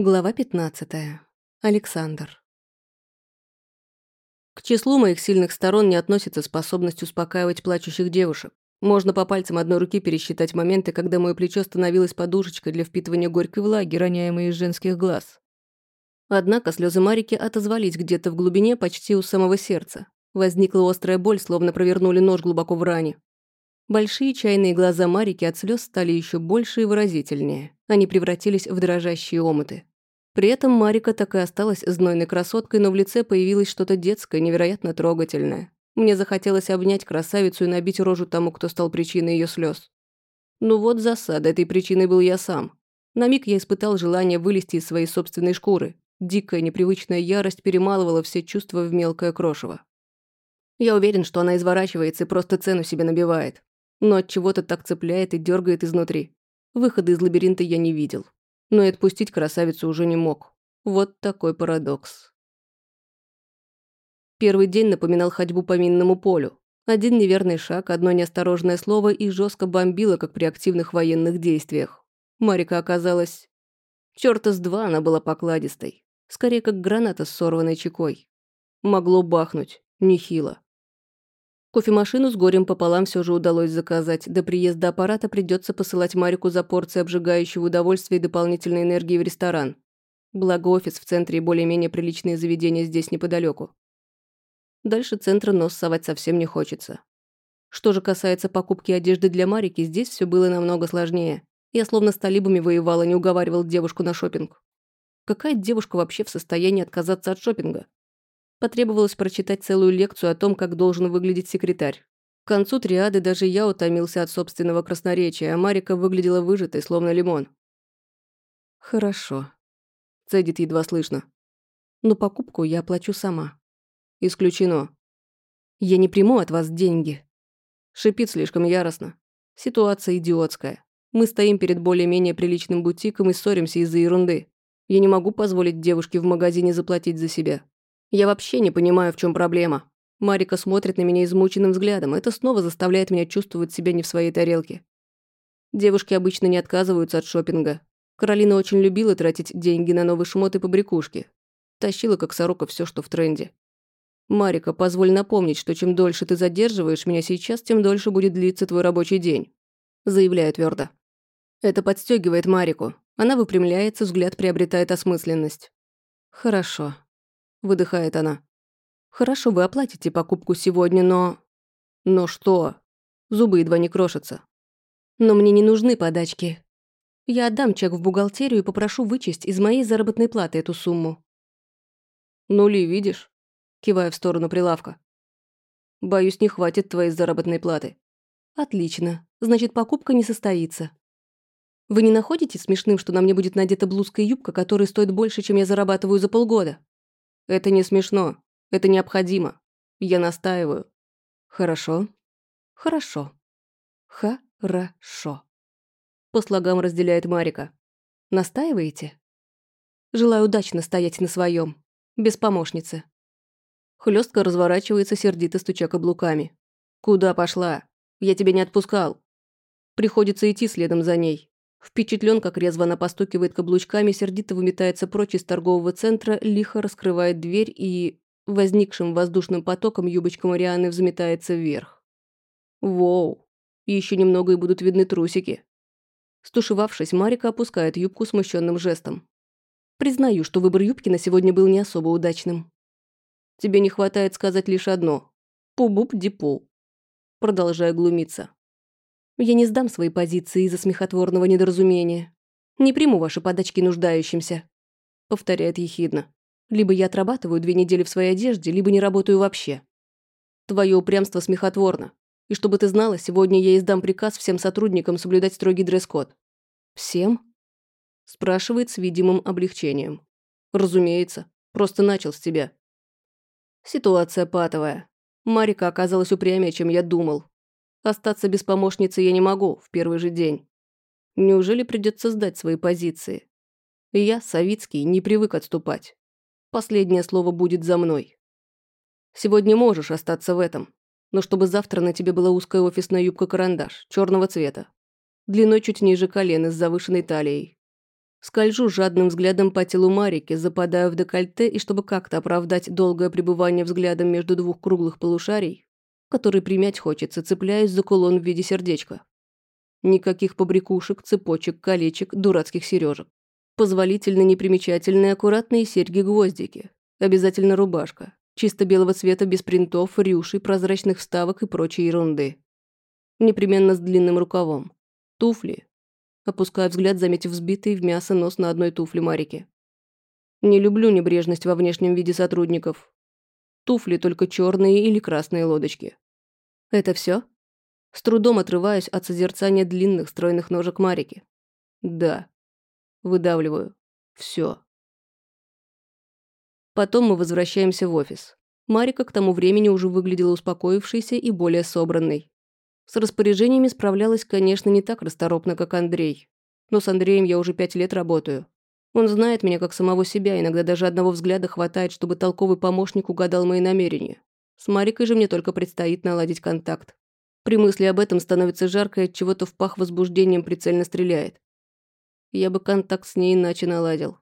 Глава 15. Александр. К числу моих сильных сторон не относится способность успокаивать плачущих девушек. Можно по пальцам одной руки пересчитать моменты, когда мое плечо становилось подушечкой для впитывания горькой влаги, роняемой из женских глаз. Однако слезы Марики отозвались где-то в глубине почти у самого сердца. Возникла острая боль, словно провернули нож глубоко в ране. Большие чайные глаза Марики от слез стали еще больше и выразительнее. Они превратились в дрожащие омыты. При этом Марика так и осталась знойной красоткой, но в лице появилось что-то детское, невероятно трогательное. Мне захотелось обнять красавицу и набить рожу тому, кто стал причиной ее слез. Ну вот засада, этой причиной был я сам. На миг я испытал желание вылезти из своей собственной шкуры. Дикая, непривычная ярость перемалывала все чувства в мелкое крошево. Я уверен, что она изворачивается и просто цену себе набивает но от чего-то так цепляет и дергает изнутри. Выхода из лабиринта я не видел, но и отпустить красавицу уже не мог. Вот такой парадокс. Первый день напоминал ходьбу по минному полю. Один неверный шаг, одно неосторожное слово и жестко бомбило, как при активных военных действиях. Марика оказалась... Чёрта с два она была покладистой. Скорее, как граната с сорванной чекой. Могло бахнуть. Нехило. Кофемашину с горем пополам все же удалось заказать. До приезда аппарата придется посылать Марику за порцией обжигающего удовольствия и дополнительной энергии в ресторан. Благо офис в центре и более-менее приличные заведения здесь неподалеку. Дальше центра нос совать совсем не хочется. Что же касается покупки одежды для Марики, здесь все было намного сложнее. Я словно с талибами воевала, не уговаривал девушку на шопинг. Какая девушка вообще в состоянии отказаться от шопинга? Потребовалось прочитать целую лекцию о том, как должен выглядеть секретарь. К концу триады даже я утомился от собственного красноречия, а Марика выглядела выжатой, словно лимон. «Хорошо», — цедит едва слышно. «Но покупку я оплачу сама». «Исключено». «Я не приму от вас деньги». Шипит слишком яростно. Ситуация идиотская. Мы стоим перед более-менее приличным бутиком и ссоримся из-за ерунды. Я не могу позволить девушке в магазине заплатить за себя. Я вообще не понимаю, в чем проблема. Марика смотрит на меня измученным взглядом. Это снова заставляет меня чувствовать себя не в своей тарелке. Девушки обычно не отказываются от шопинга. Каролина очень любила тратить деньги на новые шмоты и побрякушки. Тащила, как сорока, все, что в тренде. «Марика, позволь напомнить, что чем дольше ты задерживаешь меня сейчас, тем дольше будет длиться твой рабочий день», заявляю твердо. Это подстегивает Марику. Она выпрямляется, взгляд приобретает осмысленность. «Хорошо», – выдыхает она. «Хорошо, вы оплатите покупку сегодня, но...» «Но что?» Зубы едва не крошатся. «Но мне не нужны подачки. Я отдам чек в бухгалтерию и попрошу вычесть из моей заработной платы эту сумму». «Нули, видишь?» Кивая в сторону прилавка. «Боюсь, не хватит твоей заработной платы». «Отлично. Значит, покупка не состоится. Вы не находите смешным, что на мне будет надета блузка и юбка, которые стоят больше, чем я зарабатываю за полгода?» Это не смешно. Это необходимо. Я настаиваю. Хорошо. Хорошо. Хорошо. По слогам разделяет Марика. Настаиваете? Желаю удачно стоять на своем, без помощницы. Хлестка разворачивается, сердито стуча каблуками. «Куда пошла? Я тебя не отпускал». Приходится идти следом за ней. Впечатлен, как резво она постукивает каблучками, сердито выметается прочь из торгового центра, лихо раскрывает дверь и возникшим воздушным потоком юбочка Марианы взметается вверх. Воу, еще немного и будут видны трусики. Стушевавшись, Марика опускает юбку смущенным жестом. Признаю, что выбор юбки на сегодня был не особо удачным. Тебе не хватает сказать лишь одно. Пу-буп-ди-пу. Продолжая глумиться. Я не сдам свои позиции из-за смехотворного недоразумения. Не приму ваши подачки нуждающимся», — повторяет ехидно. «Либо я отрабатываю две недели в своей одежде, либо не работаю вообще. Твое упрямство смехотворно. И чтобы ты знала, сегодня я издам приказ всем сотрудникам соблюдать строгий дресс-код». «Всем?» — спрашивает с видимым облегчением. «Разумеется. Просто начал с тебя». Ситуация патовая. Марика оказалась упрямее, чем я думал. Остаться без помощницы я не могу в первый же день. Неужели придется сдать свои позиции? Я, Савицкий, не привык отступать. Последнее слово будет за мной. Сегодня можешь остаться в этом, но чтобы завтра на тебе была узкая офисная юбка-карандаш, черного цвета, длиной чуть ниже колен и с завышенной талией. Скольжу жадным взглядом по телу Марики, западаю в декольте, и чтобы как-то оправдать долгое пребывание взглядом между двух круглых полушарий, который примять хочется, цепляюсь за кулон в виде сердечка. Никаких побрякушек, цепочек, колечек, дурацких сережек. Позволительно непримечательные аккуратные серьги-гвоздики. Обязательно рубашка. Чисто белого цвета, без принтов, рюшей, прозрачных вставок и прочей ерунды. Непременно с длинным рукавом. Туфли. Опускаю взгляд, заметив взбитый в мясо нос на одной туфле Марики. Не люблю небрежность во внешнем виде сотрудников. Туфли только черные или красные лодочки. Это все? С трудом отрываюсь от созерцания длинных стройных ножек Марики. Да. Выдавливаю. Все. Потом мы возвращаемся в офис. Марика к тому времени уже выглядела успокоившейся и более собранной. С распоряжениями справлялась, конечно, не так расторопно, как Андрей. Но с Андреем я уже пять лет работаю. Он знает меня как самого себя, иногда даже одного взгляда хватает, чтобы толковый помощник угадал мои намерения. С Марикой же мне только предстоит наладить контакт. При мысли об этом становится жарко и от чего-то в пах возбуждением прицельно стреляет. Я бы контакт с ней иначе наладил.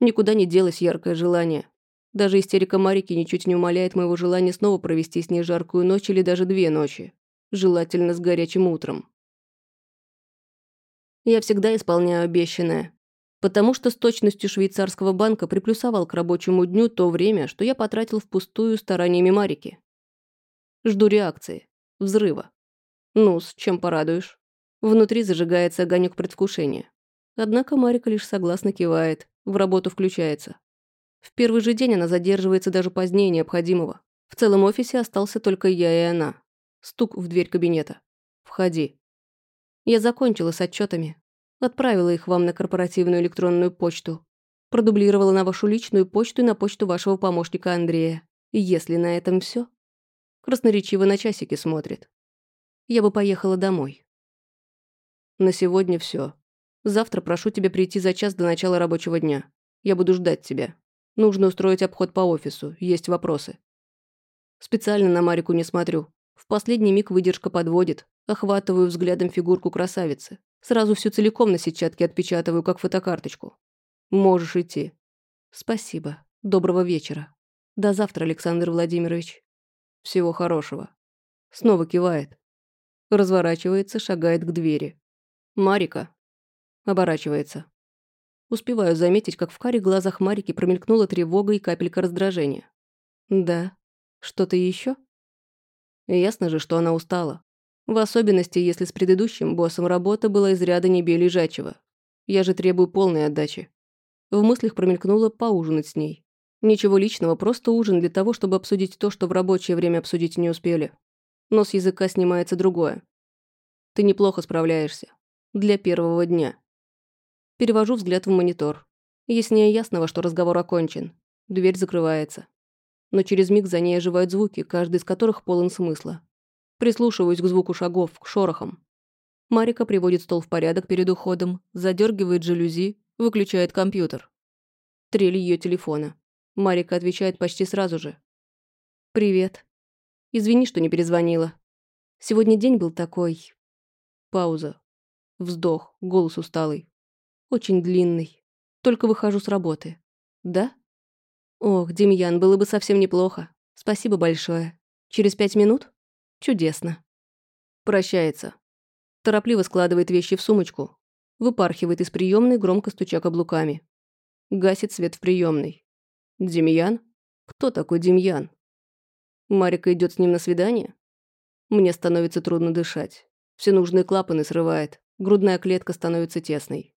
Никуда не делось яркое желание. Даже истерика Марики ничуть не умаляет моего желания снова провести с ней жаркую ночь или даже две ночи. Желательно с горячим утром. Я всегда исполняю обещанное. Потому что с точностью швейцарского банка приплюсовал к рабочему дню то время, что я потратил впустую стараниями Марики. Жду реакции. Взрыва. Ну, с чем порадуешь? Внутри зажигается огонек предвкушения. Однако Марика лишь согласно кивает, в работу включается. В первый же день она задерживается даже позднее необходимого. В целом офисе остался только я и она. Стук в дверь кабинета. «Входи». Я закончила с отчетами. Отправила их вам на корпоративную электронную почту. Продублировала на вашу личную почту и на почту вашего помощника Андрея. И если на этом все, Красноречиво на часики смотрит. Я бы поехала домой. На сегодня все. Завтра прошу тебя прийти за час до начала рабочего дня. Я буду ждать тебя. Нужно устроить обход по офису, есть вопросы. Специально на Марику не смотрю. В последний миг выдержка подводит. Охватываю взглядом фигурку красавицы. Сразу всю целиком на сетчатке отпечатываю, как фотокарточку. Можешь идти. Спасибо. Доброго вечера. До завтра, Александр Владимирович. Всего хорошего. Снова кивает. Разворачивается, шагает к двери. Марика. Оборачивается. Успеваю заметить, как в каре глазах Марики промелькнула тревога и капелька раздражения. Да. Что-то еще? Ясно же, что она устала. В особенности, если с предыдущим боссом работа была из ряда небе лежачего. Я же требую полной отдачи. В мыслях промелькнуло поужинать с ней. Ничего личного, просто ужин для того, чтобы обсудить то, что в рабочее время обсудить не успели. Но с языка снимается другое. Ты неплохо справляешься. Для первого дня. Перевожу взгляд в монитор. Яснее ясного, что разговор окончен. Дверь закрывается. Но через миг за ней оживают звуки, каждый из которых полон смысла. Прислушиваюсь к звуку шагов, к шорохам. Марика приводит стол в порядок перед уходом, задергивает жалюзи, выключает компьютер. Трель ее телефона. Марика отвечает почти сразу же. «Привет. Извини, что не перезвонила. Сегодня день был такой...» Пауза. Вздох, голос усталый. Очень длинный. Только выхожу с работы. Да? Ох, Демьян, было бы совсем неплохо. Спасибо большое. Через пять минут? Чудесно. Прощается. Торопливо складывает вещи в сумочку. Выпархивает из приемной, громко стуча каблуками. Гасит свет в приемной. Демьян? Кто такой Демьян? Марика идет с ним на свидание? Мне становится трудно дышать. Все нужные клапаны срывает. Грудная клетка становится тесной.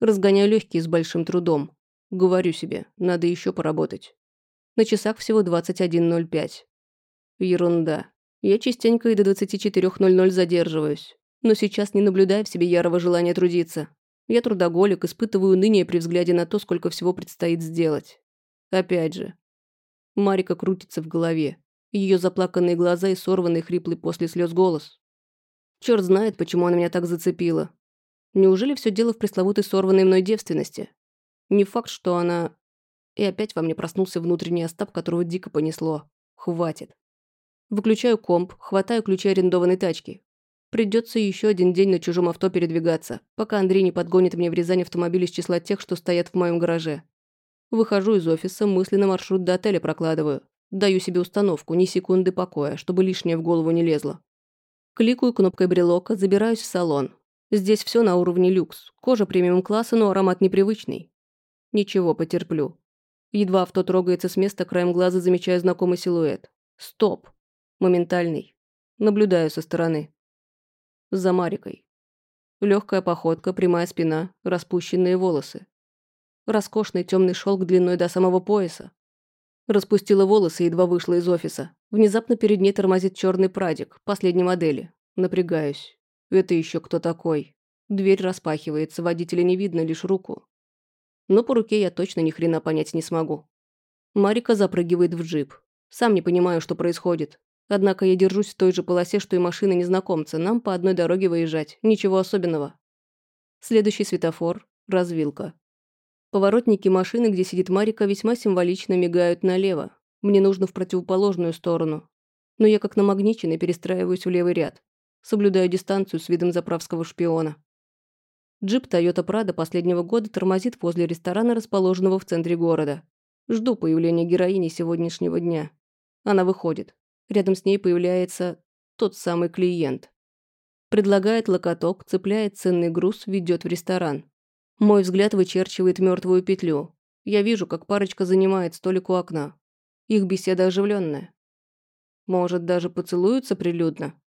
Разгоняю легкие с большим трудом. Говорю себе, надо еще поработать. На часах всего 21.05. Ерунда. Я частенько и до 24.00 задерживаюсь. Но сейчас не наблюдаю в себе ярого желания трудиться. Я трудоголик, испытываю ныне при взгляде на то, сколько всего предстоит сделать. Опять же. Марика крутится в голове. Ее заплаканные глаза и сорванный хриплый после слез голос. Черт знает, почему она меня так зацепила. Неужели все дело в пресловутой сорванной мной девственности? Не факт, что она... И опять во мне проснулся внутренний Остап, которого дико понесло. Хватит. Выключаю комп, хватаю ключи арендованной тачки. Придется еще один день на чужом авто передвигаться, пока Андрей не подгонит мне в Рязань автомобиль из числа тех, что стоят в моем гараже. Выхожу из офиса, мысленно маршрут до отеля прокладываю. Даю себе установку, ни секунды покоя, чтобы лишнее в голову не лезло. Кликаю кнопкой брелока, забираюсь в салон. Здесь все на уровне люкс. Кожа премиум-класса, но аромат непривычный. Ничего, потерплю. Едва авто трогается с места, краем глаза замечаю знакомый силуэт. Стоп. Моментальный. Наблюдаю со стороны за Марикой. Легкая походка, прямая спина, распущенные волосы. Роскошный темный шелк длиной до самого пояса. Распустила волосы едва вышла из офиса. Внезапно перед ней тормозит черный прадик, последней модели. Напрягаюсь. Это еще кто такой? Дверь распахивается, водителя не видно, лишь руку. Но по руке я точно ни хрена понять не смогу. Марика запрыгивает в джип. Сам не понимаю, что происходит. Однако я держусь в той же полосе, что и машина незнакомца. Нам по одной дороге выезжать. Ничего особенного. Следующий светофор – развилка. Поворотники машины, где сидит Марика, весьма символично мигают налево. Мне нужно в противоположную сторону. Но я как намагниченный перестраиваюсь в левый ряд. Соблюдаю дистанцию с видом заправского шпиона. Джип Toyota Prado последнего года тормозит возле ресторана, расположенного в центре города. Жду появления героини сегодняшнего дня. Она выходит. Рядом с ней появляется тот самый клиент. Предлагает локоток, цепляет ценный груз, ведет в ресторан. Мой взгляд вычерчивает мертвую петлю. Я вижу, как парочка занимает столик у окна. Их беседа оживленная. Может, даже поцелуются прилюдно.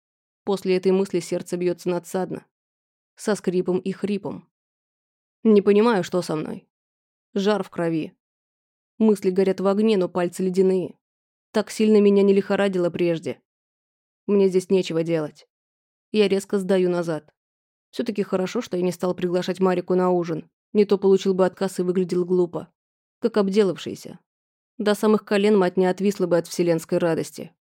После этой мысли сердце бьется надсадно. Со скрипом и хрипом. Не понимаю, что со мной. Жар в крови. Мысли горят в огне, но пальцы ледяные. Так сильно меня не лихорадило прежде. Мне здесь нечего делать. Я резко сдаю назад. все таки хорошо, что я не стал приглашать Марику на ужин. Не то получил бы отказ и выглядел глупо. Как обделавшийся. До самых колен мать не отвисла бы от вселенской радости.